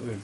Değişik